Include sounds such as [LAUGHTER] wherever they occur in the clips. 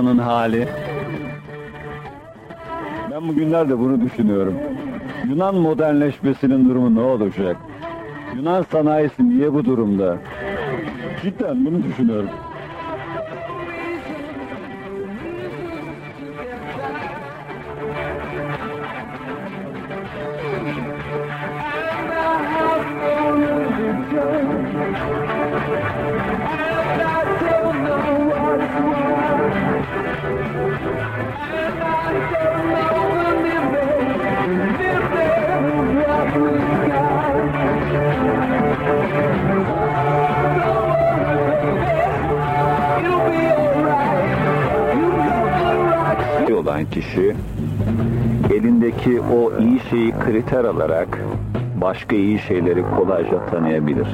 insanın hali. Ben bugünlerde bunu düşünüyorum. Yunan modernleşmesinin durumu ne olacak? Yunan sanayisi niye bu durumda? Cidden bunu düşünüyorum. Kişi elindeki o iyi şeyi kriter alarak başka iyi şeyleri kolayca tanıyabilir.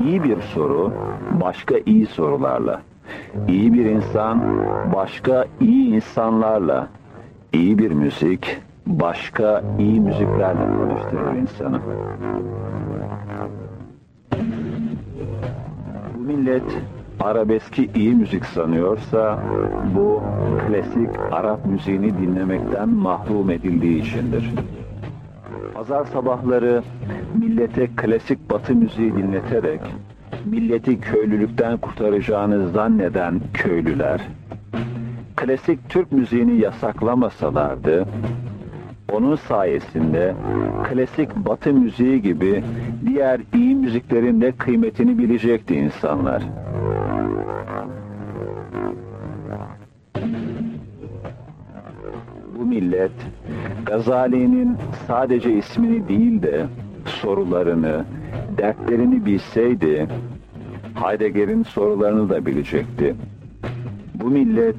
İyi bir soru başka iyi sorularla, iyi bir insan başka iyi insanlarla, iyi bir müzik başka iyi müziklerle tanıştırır insanı. Bu millet arabeski iyi müzik sanıyorsa bu klasik Arap müziğini dinlemekten mahrum edildiği içindir. Pazar sabahları millete klasik batı müziği dinleterek milleti köylülükten kurtaracağını zanneden köylüler klasik Türk müziğini yasaklamasalardı onun sayesinde klasik batı müziği gibi diğer iyi müziklerin de kıymetini bilecekti insanlar. Millet Gazali'nin sadece ismini değil de sorularını, dertlerini bilseydi Heidegger'in sorularını da bilecekti. Bu millet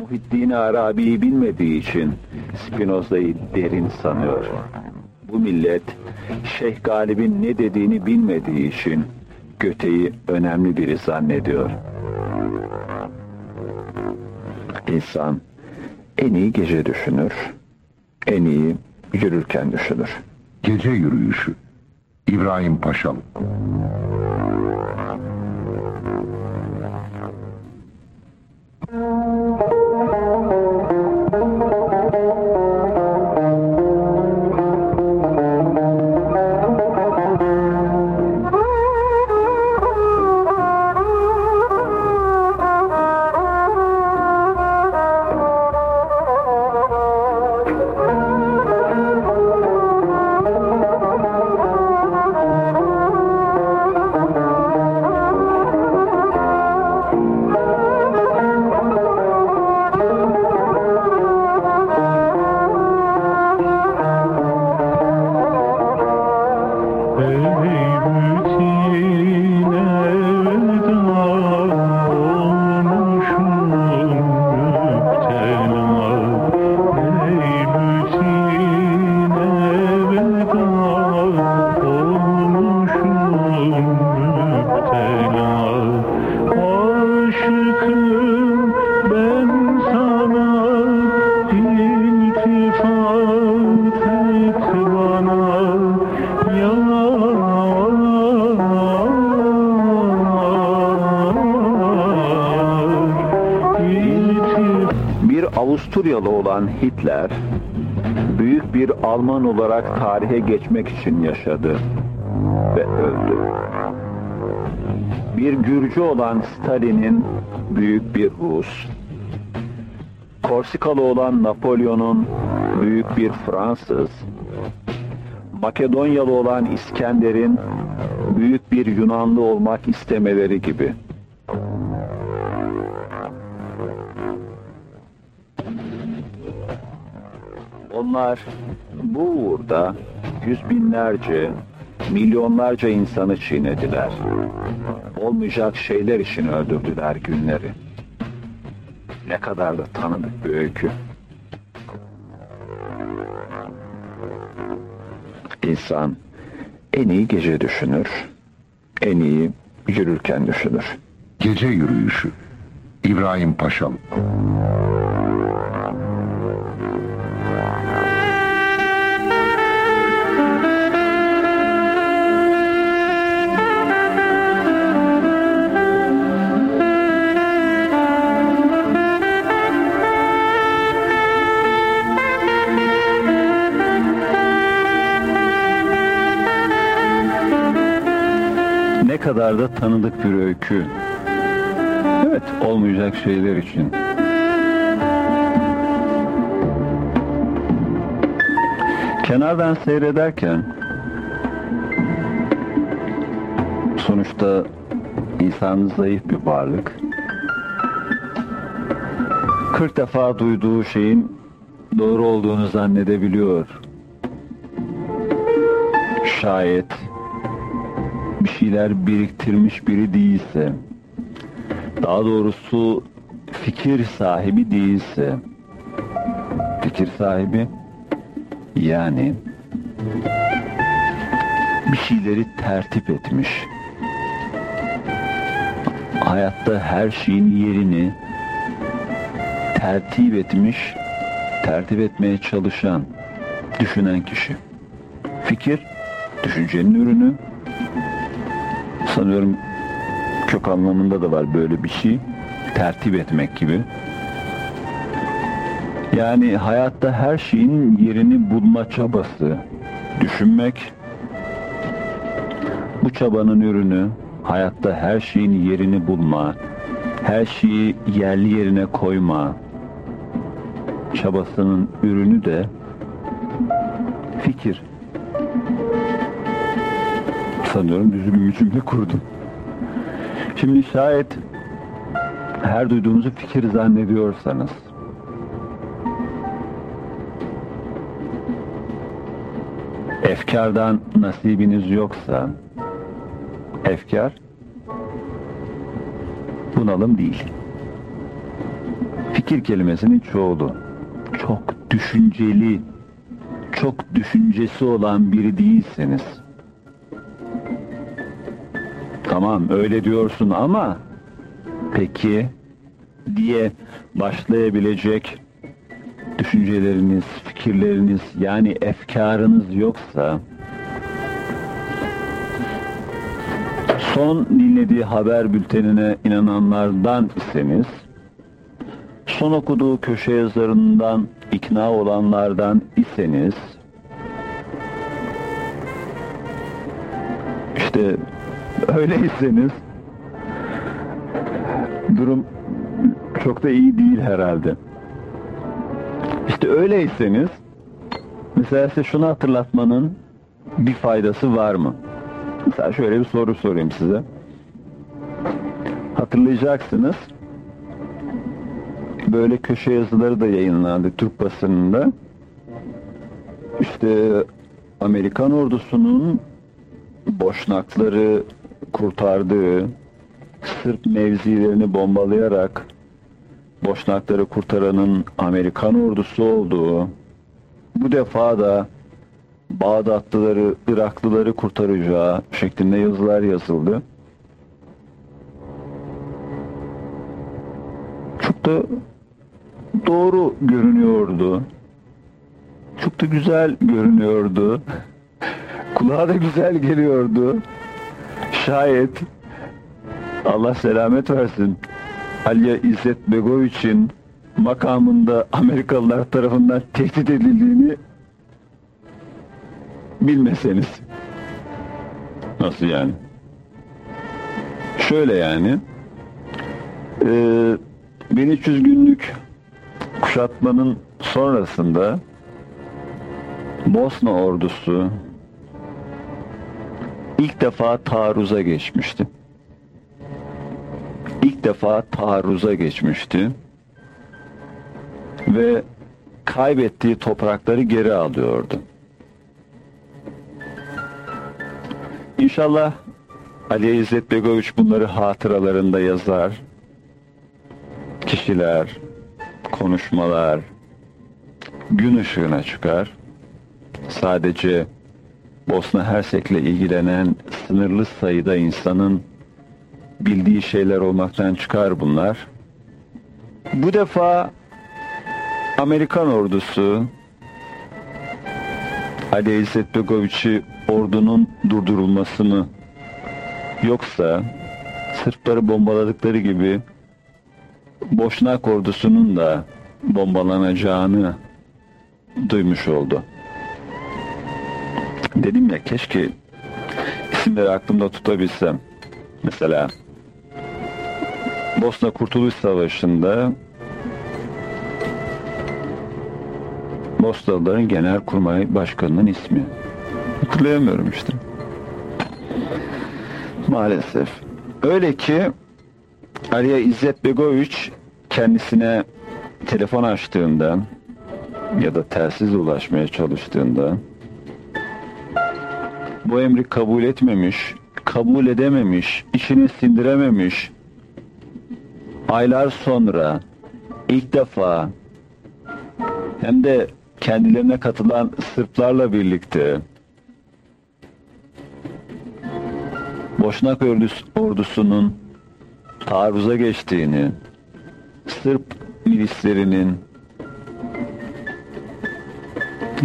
Muhiddin Arabi'yi bilmediği için Spinoza'yı derin sanıyor. Bu millet Şeyh Galip'in ne dediğini bilmediği için Göte'yi önemli biri zannediyor. İnsan en iyi gece düşünür, en iyi yürürken düşünür. Gece yürüyüşü. İbrahim Paşalı. Avusturyalı olan Hitler, büyük bir Alman olarak tarihe geçmek için yaşadı ve öldü. Bir Gürcü olan Stalin'in büyük bir Rus, Korsikalı olan Napolyon'un büyük bir Fransız, Makedonyalı olan İskender'in büyük bir Yunanlı olmak istemeleri gibi. Onlar bu uğurda yüz binlerce, milyonlarca insanı çiğnediler. Olmayacak şeyler için öldürdüler günleri. Ne kadar da tanıdık bir öykü. İnsan en iyi gece düşünür, en iyi yürürken düşünür. Gece yürüyüşü. İbrahim Paşalı. Kadar da tanıdık bir öykü. Evet, olmayacak şeyler için. Kenardan seyrederken sonuçta insan zayıf bir varlık. 40 defa duyduğu şeyin doğru olduğunu zannedebiliyor. Şayet şeyler biriktirmiş biri değilse, daha doğrusu fikir sahibi değilse, fikir sahibi yani bir şeyleri tertip etmiş. Hayatta her şeyin yerini tertip etmiş, tertip etmeye çalışan, düşünen kişi. Fikir, düşüncenin ürünü. Sanıyorum kök anlamında da var böyle bir şey. Tertip etmek gibi. Yani hayatta her şeyin yerini bulma çabası, düşünmek, bu çabanın ürünü hayatta her şeyin yerini bulma, her şeyi yerli yerine koyma çabasının ürünü de fikir. Sanıyorum düzgün bir cümle kurdum. Şimdi şayet her duyduğunuzu fikir zannediyorsanız efkardan nasibiniz yoksa efkar bunalım değil. Fikir kelimesinin çoğulu. Çok düşünceli, çok düşüncesi olan biri değilseniz. Tamam öyle diyorsun ama peki diye başlayabilecek düşünceleriniz, fikirleriniz yani efkarınız yoksa son dinlediği haber bültenine inananlardan iseniz son okuduğu köşe yazarından ikna olanlardan iseniz işte [LAUGHS] öyleyseniz durum çok da iyi değil herhalde. İşte öyleyseniz mesela size şunu hatırlatmanın bir faydası var mı? Mesela şöyle bir soru sorayım size. Hatırlayacaksınız. Böyle köşe yazıları da yayınlandı Türk basınında. İşte Amerikan ordusunun boşnakları kurtardığı, Sırp mevzilerini bombalayarak boşnakları kurtaranın Amerikan ordusu olduğu, bu defa da Bağdatlıları, Iraklıları kurtaracağı şeklinde yazılar yazıldı. Çok da doğru görünüyordu. Çok da güzel görünüyordu. [LAUGHS] Kulağa da güzel geliyordu. Şayet Allah selamet versin. Aliye İzzet Begoviç'in makamında Amerikalılar tarafından tehdit edildiğini bilmeseniz. Nasıl yani? Şöyle yani. E, 1300 günlük kuşatmanın sonrasında Bosna ordusu ilk defa taarruza geçmişti. İlk defa taarruza geçmişti. Ve kaybettiği toprakları geri alıyordu. İnşallah Ali İzzet Begoviç bunları hatıralarında yazar. Kişiler, konuşmalar gün ışığına çıkar. Sadece Bosna Hersek'le ilgilenen sınırlı sayıda insanın bildiği şeyler olmaktan çıkar bunlar. Bu defa Amerikan ordusu Ali İzzet Begoviç'i ordunun durdurulmasını yoksa Sırpları bombaladıkları gibi Boşnak ordusunun da bombalanacağını duymuş oldu. Dedim ya keşke isimleri aklımda tutabilsem. Mesela Bosna Kurtuluş Savaşı'nda Bosnalıların Genelkurmay Başkanı'nın ismi. Hatırlayamıyorum işte. Maalesef. Öyle ki Aliye İzzet Begoviç kendisine telefon açtığında ya da telsiz ulaşmaya çalıştığında bu emri kabul etmemiş, kabul edememiş, içine sindirememiş. Aylar sonra ilk defa hem de kendilerine katılan Sırplarla birlikte Boşnak ordusunun taarruza geçtiğini, Sırp milislerinin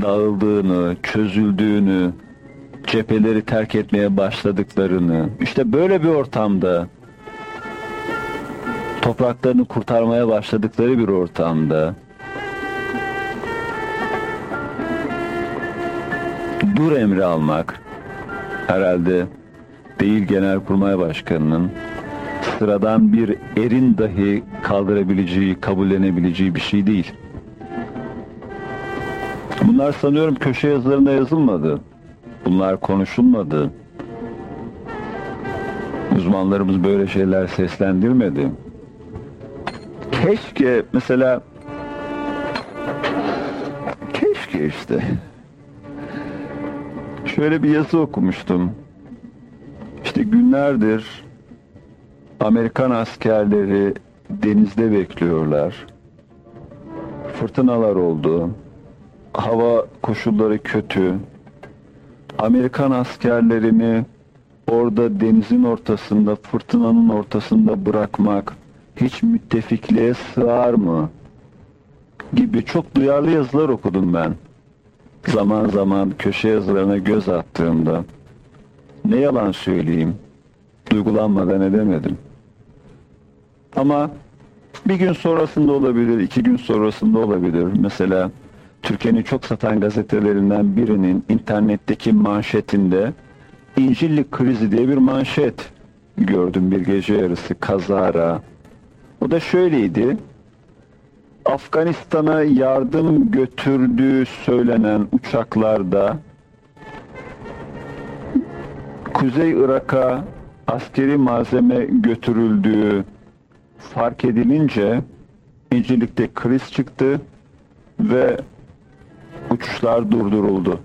dağıldığını, çözüldüğünü, cepheleri terk etmeye başladıklarını, işte böyle bir ortamda topraklarını kurtarmaya başladıkları bir ortamda dur emri almak herhalde değil Genelkurmay Başkanı'nın sıradan bir erin dahi kaldırabileceği, kabullenebileceği bir şey değil. Bunlar sanıyorum köşe yazılarında yazılmadı. Bunlar konuşulmadı. Uzmanlarımız böyle şeyler seslendirmedi. Keşke mesela keşke işte şöyle bir yazı okumuştum. İşte günlerdir Amerikan askerleri denizde bekliyorlar. Fırtınalar oldu. Hava koşulları kötü. Amerikan askerlerini orada denizin ortasında, fırtınanın ortasında bırakmak hiç müttefikliğe sığar mı? Gibi çok duyarlı yazılar okudum ben. Zaman zaman köşe yazılarına göz attığımda. Ne yalan söyleyeyim, duygulanmadan edemedim. Ama bir gün sonrasında olabilir, iki gün sonrasında olabilir. Mesela Türkiye'nin çok satan gazetelerinden birinin internetteki manşetinde İncilli krizi diye bir manşet gördüm bir gece yarısı kazara. O da şöyleydi. Afganistan'a yardım götürdüğü söylenen uçaklarda Kuzey Irak'a askeri malzeme götürüldüğü fark edilince İncirlik'te kriz çıktı ve uçuşlar durduruldu.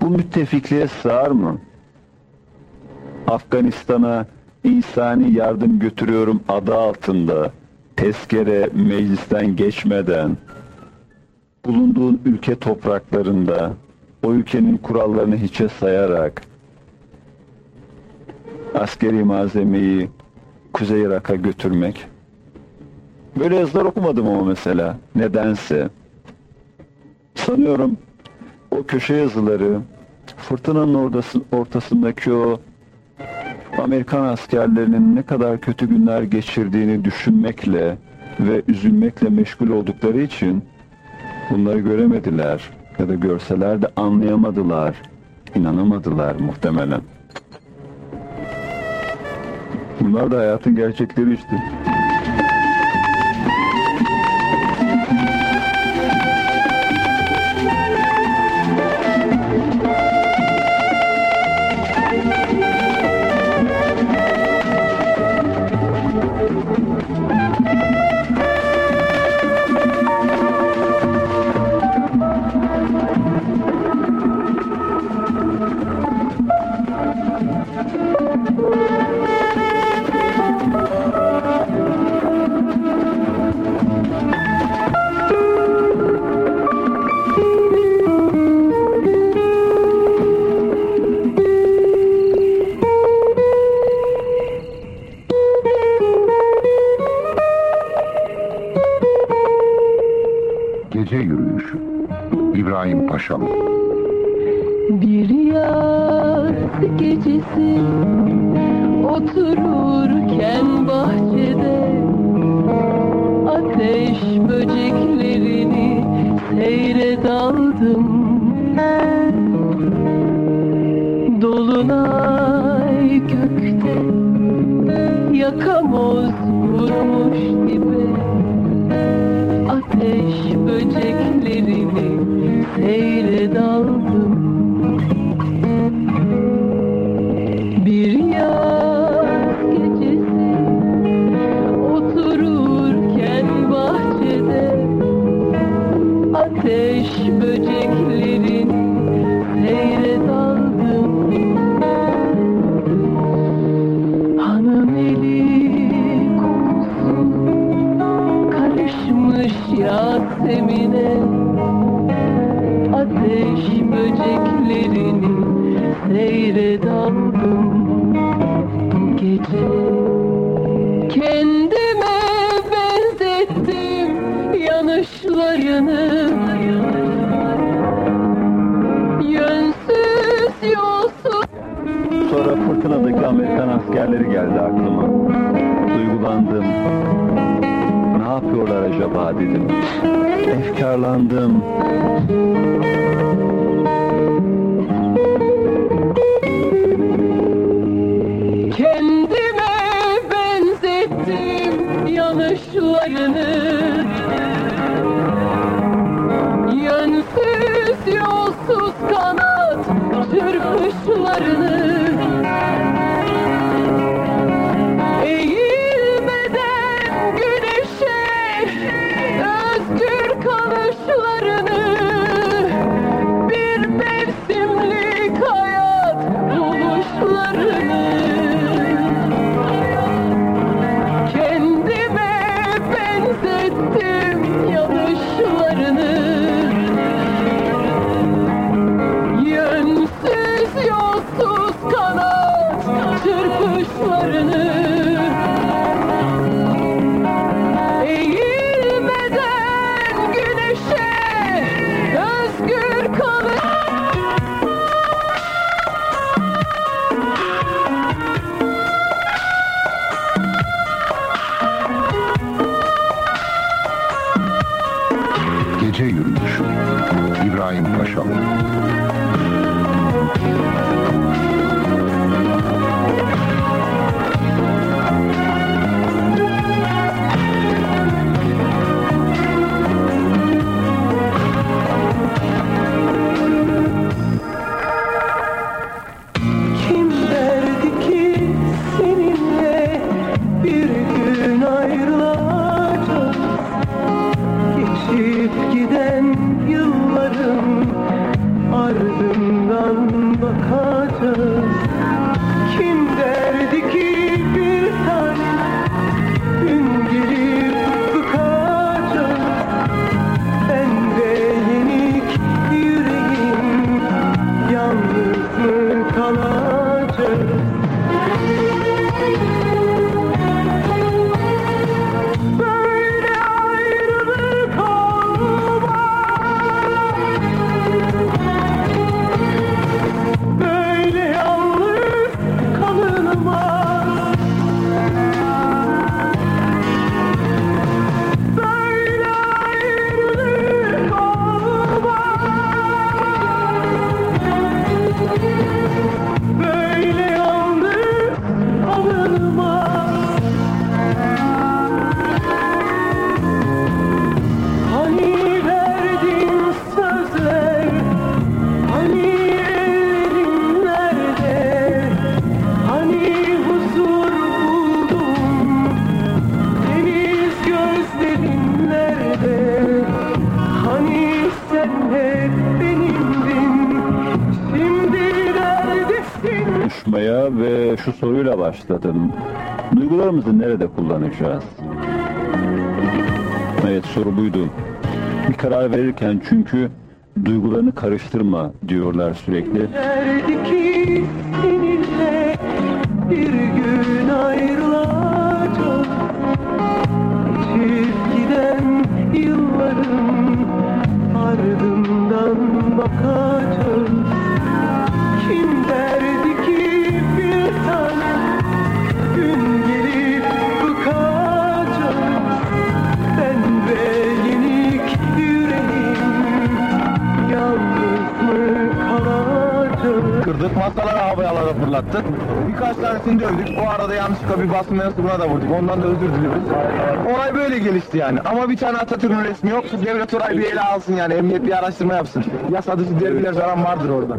Bu müttefikliğe sığar mı? Afganistan'a insani yardım götürüyorum adı altında tezkere meclisten geçmeden bulunduğun ülke topraklarında o ülkenin kurallarını hiçe sayarak askeri malzemeyi Kuzey Irak'a götürmek. Böyle yazılar okumadım ama mesela. Nedense. Sanıyorum o köşe yazıları fırtınanın ortasındaki o Amerikan askerlerinin ne kadar kötü günler geçirdiğini düşünmekle ve üzülmekle meşgul oldukları için bunları göremediler ya da görseler de anlayamadılar, inanamadılar muhtemelen. Bunlar da hayatın gerçekleri işte. Dolunay gökte Yakamoz vurmuş dibe Ateş böceklerini Seyre daldım seyre daldım gece? Kendime benzettim yanışlarını Yönsüz yolsuz. Sonra fırtınadaki Amerikan askerleri geldi aklıma. Duygulandım. Ne yapıyorlar acaba dedim. Efkarlandım. varlığı kadın. Duygularımızı nerede kullanacağız? Evet soru buydu. Bir karar verirken çünkü duygularını karıştırma diyorlar sürekli. fırlattık. Birkaç tanesini dövdük. O arada yanlışlıkla bir basın mensubuna da vurduk. Ondan da özür diliyoruz. Olay böyle gelişti yani. Ama bir tane Atatürk'ün resmi yok. Devlet orayı bir ele alsın yani. Emniyet bir araştırma yapsın. Yasa dışı derbiler falan vardır orada.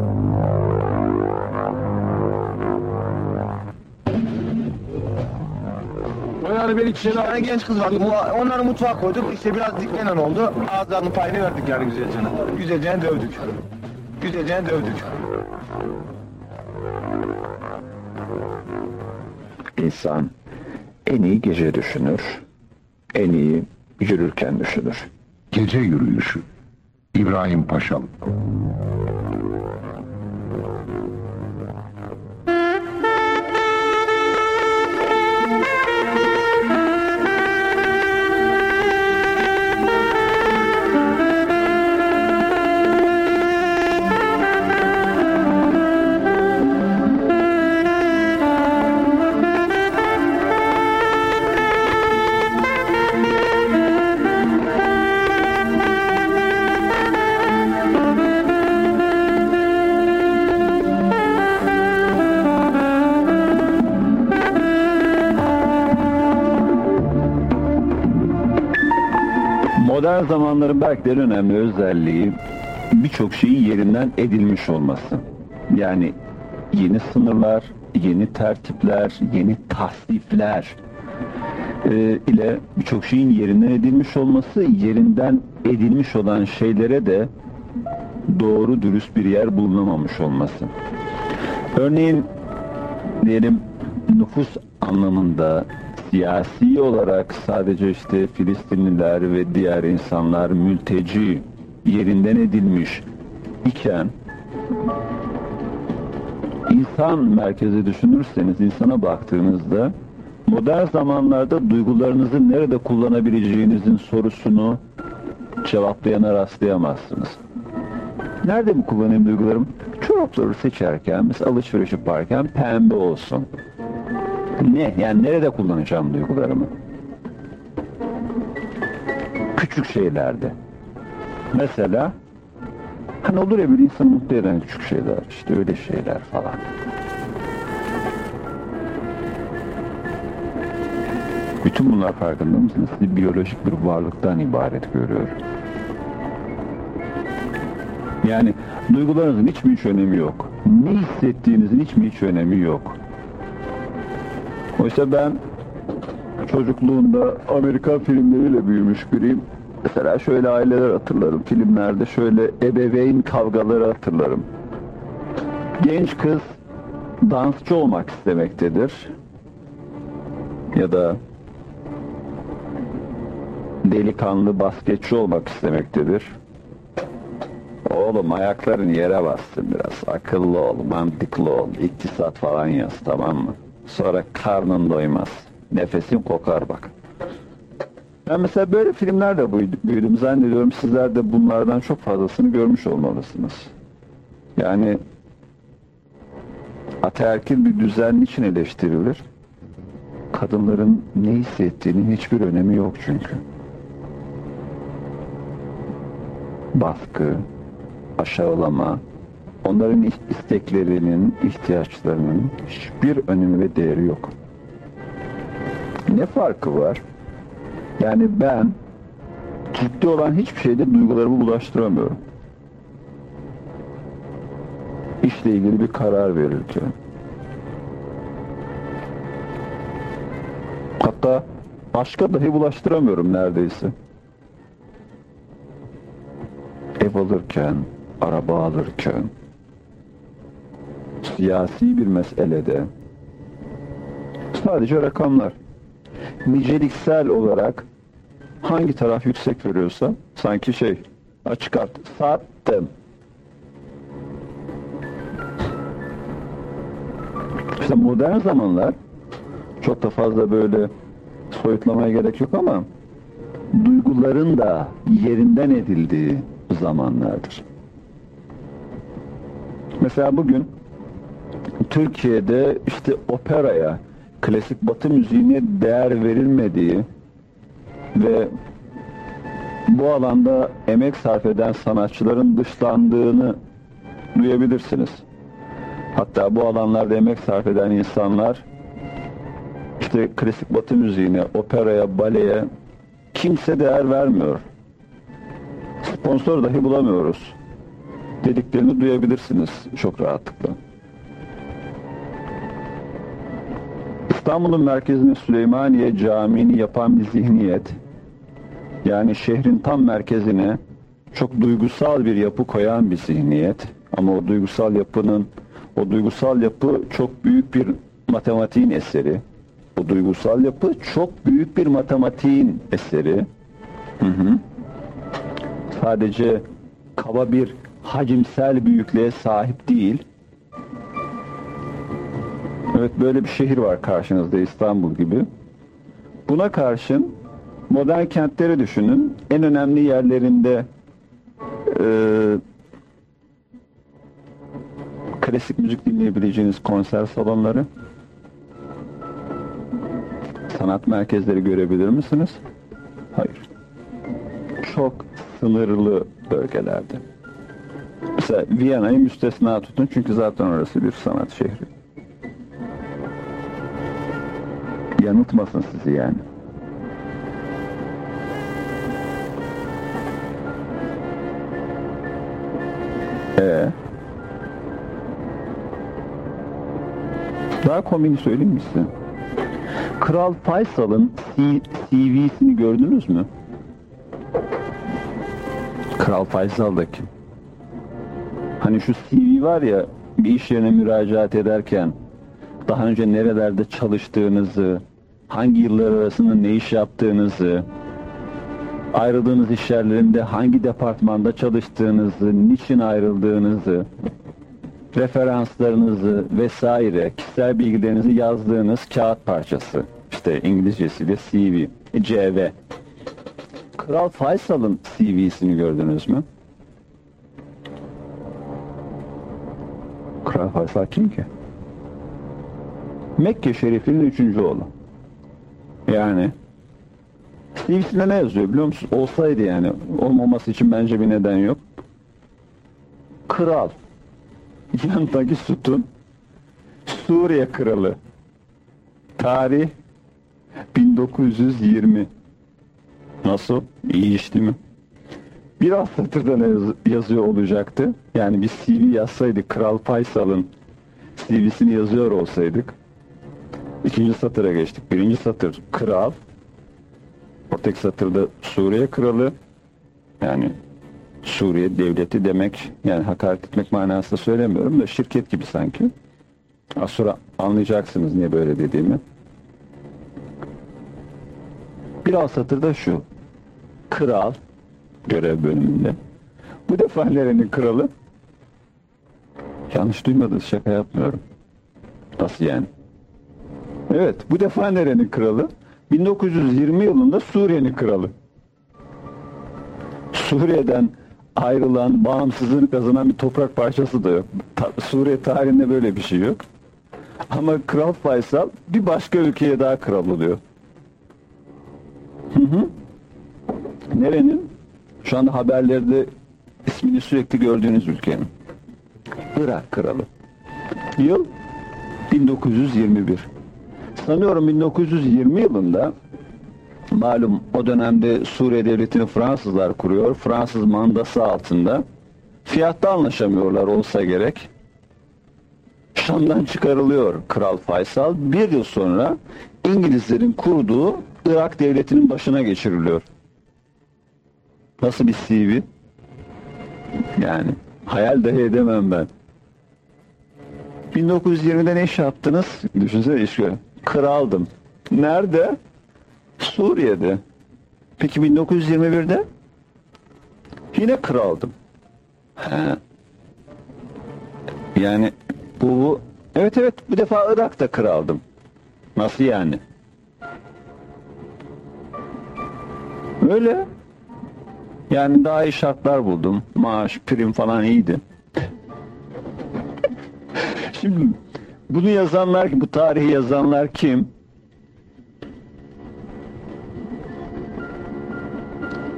Yani bir iki tane genç kız vardı. Onları mutfağa koyduk. İşte biraz diklenen oldu. Ağızlarının payını verdik yani güzelcene. Güzelcene dövdük. Güzelcene dövdük. İnsan en iyi gece düşünür, en iyi yürürken düşünür. Gece yürüyüşü. İbrahim Paşalı. Zamanların belki de en önemli özelliği birçok şeyin yerinden edilmiş olması. Yani yeni sınırlar, yeni tertipler, yeni tasnifler e, ile birçok şeyin yerinden edilmiş olması, yerinden edilmiş olan şeylere de doğru dürüst bir yer bulunamamış olması. Örneğin diyelim nüfus anlamında siyasi olarak sadece işte Filistinliler ve diğer insanlar mülteci yerinden edilmiş iken insan merkezi düşünürseniz insana baktığınızda modern zamanlarda duygularınızı nerede kullanabileceğinizin sorusunu cevaplayana rastlayamazsınız. Nerede mi kullanayım duygularım? Çorapları seçerken, mesela alışveriş yaparken pembe olsun. Ne? Yani nerede kullanacağım duygularımı? Küçük şeylerde. Mesela hani olur ya bir insanı mutlu eden küçük şeyler, işte öyle şeyler falan. Bütün bunlar farkında mısınız? Sizi biyolojik bir varlıktan ibaret görüyor. Yani duygularınızın hiç mi hiç önemi yok? Ne hissettiğinizin hiç mi hiç önemi yok? Oysa ben çocukluğumda Amerikan filmleriyle büyümüş biriyim. Mesela şöyle aileler hatırlarım. Filmlerde şöyle ebeveyn kavgaları hatırlarım. Genç kız dansçı olmak istemektedir. Ya da delikanlı basketçi olmak istemektedir. Oğlum ayakların yere bassın biraz. Akıllı ol, mantıklı ol, iktisat falan yaz tamam mı? Sonra karnın doymaz. Nefesin kokar bak. Ben mesela böyle filmlerle büyüdüm. Zannediyorum sizler de bunlardan çok fazlasını görmüş olmalısınız. Yani ataerkil bir düzen için eleştirilir? Kadınların ne hissettiğinin hiçbir önemi yok çünkü. Baskı, aşağılama, onların isteklerinin, ihtiyaçlarının hiçbir önemi ve değeri yok. Ne farkı var? Yani ben ciddi olan hiçbir şeyde duygularımı bulaştıramıyorum. İşle ilgili bir karar verirken. Hatta aşka dahi bulaştıramıyorum neredeyse. Ev alırken, araba alırken, siyasi bir meselede sadece rakamlar. Niceliksel olarak hangi taraf yüksek veriyorsa sanki şey açık art sattım. İşte modern zamanlar çok da fazla böyle soyutlamaya gerek yok ama duyguların da yerinden edildiği zamanlardır. Mesela bugün Türkiye'de işte operaya, klasik batı müziğine değer verilmediği ve bu alanda emek sarf eden sanatçıların dışlandığını duyabilirsiniz. Hatta bu alanlarda emek sarf eden insanlar işte klasik batı müziğine, operaya, baleye kimse değer vermiyor. Sponsor dahi bulamıyoruz. Dediklerini duyabilirsiniz çok rahatlıkla. İstanbul'un merkezine Süleymaniye Camii'ni yapan bir zihniyet, yani şehrin tam merkezine çok duygusal bir yapı koyan bir zihniyet, ama o duygusal yapının, o duygusal yapı çok büyük bir matematiğin eseri. O duygusal yapı çok büyük bir matematiğin eseri. Hı hı. Sadece kaba bir hacimsel büyüklüğe sahip değil. Evet böyle bir şehir var karşınızda İstanbul gibi. Buna karşın modern kentleri düşünün. En önemli yerlerinde e, klasik müzik dinleyebileceğiniz konser salonları, sanat merkezleri görebilir misiniz? Hayır. Çok sınırlı bölgelerde. Mesela Viyana'yı müstesna tutun çünkü zaten orası bir sanat şehri. Yanıltmasın sizi yani. Ee, daha komini söyleyeyim mi size? Kral Faysal'ın CV'sini gördünüz mü? Kral Faysal da kim? Hani şu CV var ya bir iş yerine müracaat ederken daha önce nerelerde çalıştığınızı, hangi yıllar arasında ne iş yaptığınızı, ayrıldığınız iş yerlerinde hangi departmanda çalıştığınızı, niçin ayrıldığınızı, referanslarınızı vesaire, kişisel bilgilerinizi yazdığınız kağıt parçası. İşte İngilizcesiyle CV, CV. Kral Faysal'ın CV'sini gördünüz mü? Kral Faysal kim ki? Mekke Şerif'in üçüncü oğlu. Yani CV'sinde ne yazıyor biliyor musun? Olsaydı yani. Olmaması için bence bir neden yok. Kral. Yanındaki sütun. Suriye Kralı. Tarih 1920. Nasıl? İyi iş değil mi? Biraz satırda ne yaz- yazıyor olacaktı? Yani bir CV yazsaydık Kral Faysal'ın CV'sini yazıyor olsaydık. İkinci satıra geçtik. Birinci satır kral. Ortak satırda Suriye kralı. Yani Suriye devleti demek yani hakaret etmek manasında söylemiyorum da şirket gibi sanki. Az sonra anlayacaksınız niye böyle dediğimi. Bir alt satırda şu. Kral görev bölümünde. Bu defa nerenin kralı? Yanlış duymadınız şaka yapmıyorum. Nasıl yani? Evet, bu defa nerenin kralı? 1920 yılında Suriye'nin kralı. Suriye'den ayrılan, bağımsızlığını kazanan bir toprak parçası da yok. Ta- Suriye tarihinde böyle bir şey yok. Ama Kral Faysal bir başka ülkeye daha kral oluyor. Hı hı. Nerenin? Şu anda haberlerde ismini sürekli gördüğünüz ülkenin. Irak kralı. Yıl 1921. Sanıyorum 1920 yılında malum o dönemde Suriye devletini Fransızlar kuruyor. Fransız mandası altında fiyatta anlaşamıyorlar olsa gerek. Şam'dan çıkarılıyor Kral Faysal. Bir yıl sonra İngilizlerin kurduğu Irak devletinin başına geçiriliyor. Nasıl bir CV? Yani hayal dahi edemem ben. 1920'de ne iş yaptınız? Düşünsene iş göre. Kraldım. Nerede? Suriye'de. Peki 1921'de? Yine kraldım. He. Yani bu, bu evet evet bu defa Irak'ta kraldım. Nasıl yani? Öyle. Yani daha iyi şartlar buldum. Maaş, prim falan iyiydi. [LAUGHS] Şimdi bunu yazanlar, bu tarihi yazanlar kim?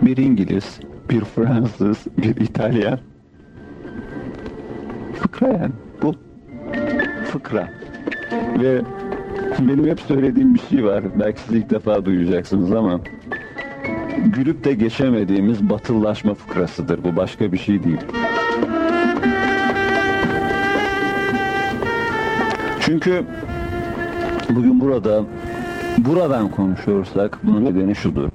Bir İngiliz, bir Fransız, bir İtalyan. Fıkra yani. Bu fıkra. Ve Benim hep söylediğim bir şey var. Belki siz ilk defa duyacaksınız ama gülüp de geçemediğimiz batıllaşma fıkrasıdır. Bu başka bir şey değil. Çünkü bugün burada buradan konuşuyorsak bunun nedeni şudur.